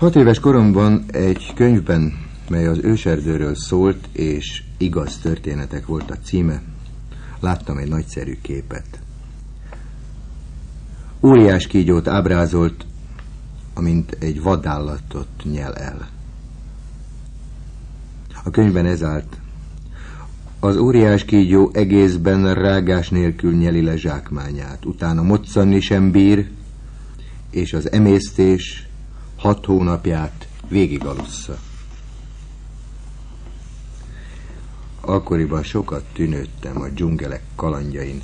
Hat éves koromban egy könyvben, mely az őserdőről szólt, és igaz történetek volt a címe, láttam egy nagyszerű képet. Óriás kígyót ábrázolt, amint egy vadállatot nyel el. A könyvben ez állt. Az óriás kígyó egészben rágás nélkül nyeli le zsákmányát, utána moccanni sem bír, és az emésztés hat hónapját végigalussza. Akkoriban sokat tűnődtem a dzsungelek kalandjain,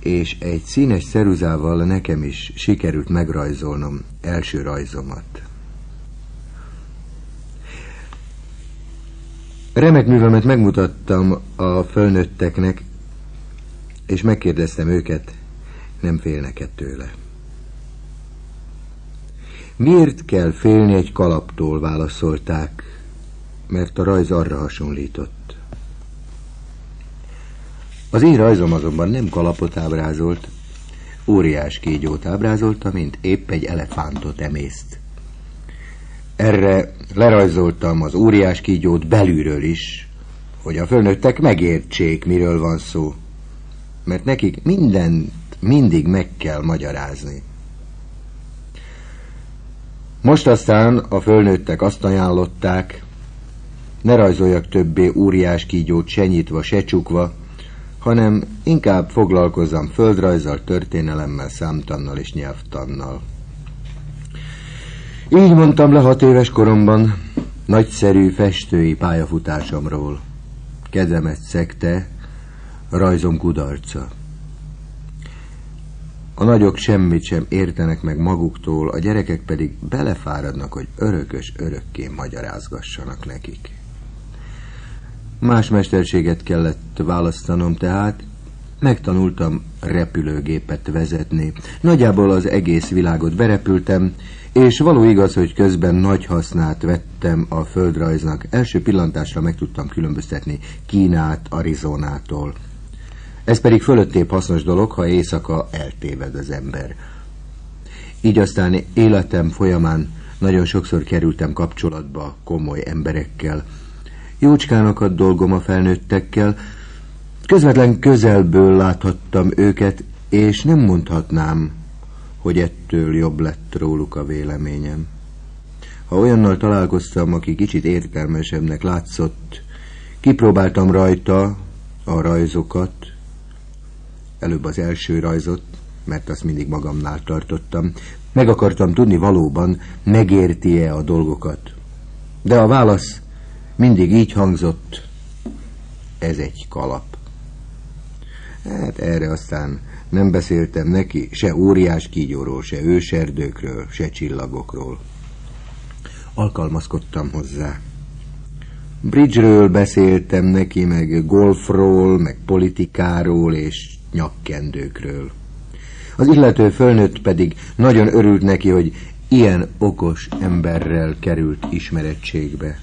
és egy színes szeruzával nekem is sikerült megrajzolnom első rajzomat. Remek művemet megmutattam a fölnőtteknek, és megkérdeztem őket, nem félnek-e tőle. Miért kell félni egy kalaptól, válaszolták, mert a rajz arra hasonlított. Az én rajzom azonban nem kalapot ábrázolt, óriás kígyót ábrázolta, mint épp egy elefántot emészt. Erre lerajzoltam az óriás kígyót belülről is, hogy a fölnőttek megértsék, miről van szó. Mert nekik mindent mindig meg kell magyarázni. Most aztán a fölnőttek azt ajánlották, ne rajzoljak többé óriás kígyót se nyitva, se csukva, hanem inkább foglalkozzam földrajzzal, történelemmel, számtannal és nyelvtannal. Így mondtam le hat éves koromban nagyszerű festői pályafutásomról. Kezemet szekte, rajzom kudarca. A nagyok semmit sem értenek meg maguktól, a gyerekek pedig belefáradnak, hogy örökös örökké magyarázgassanak nekik. Más mesterséget kellett választanom tehát, megtanultam repülőgépet vezetni. Nagyjából az egész világot berepültem, és való igaz, hogy közben nagy hasznát vettem a földrajznak. Első pillantásra meg tudtam különböztetni Kínát Arizonától. Ez pedig fölöttébb hasznos dolog, ha éjszaka eltéved az ember. Így aztán életem folyamán nagyon sokszor kerültem kapcsolatba komoly emberekkel. Jócskának a dolgom a felnőttekkel, közvetlen közelből láthattam őket, és nem mondhatnám, hogy ettől jobb lett róluk a véleményem. Ha olyannal találkoztam, aki kicsit értelmesebbnek látszott, kipróbáltam rajta a rajzokat, előbb az első rajzot, mert azt mindig magamnál tartottam, meg akartam tudni valóban, megérti-e a dolgokat. De a válasz mindig így hangzott, ez egy kalap. Hát erre aztán nem beszéltem neki se óriás kígyóról, se őserdőkről, se csillagokról. Alkalmazkodtam hozzá. Bridge-ről beszéltem neki, meg golfról, meg politikáról és nyakkendőkről. Az illető fölnőtt pedig nagyon örült neki, hogy ilyen okos emberrel került ismerettségbe.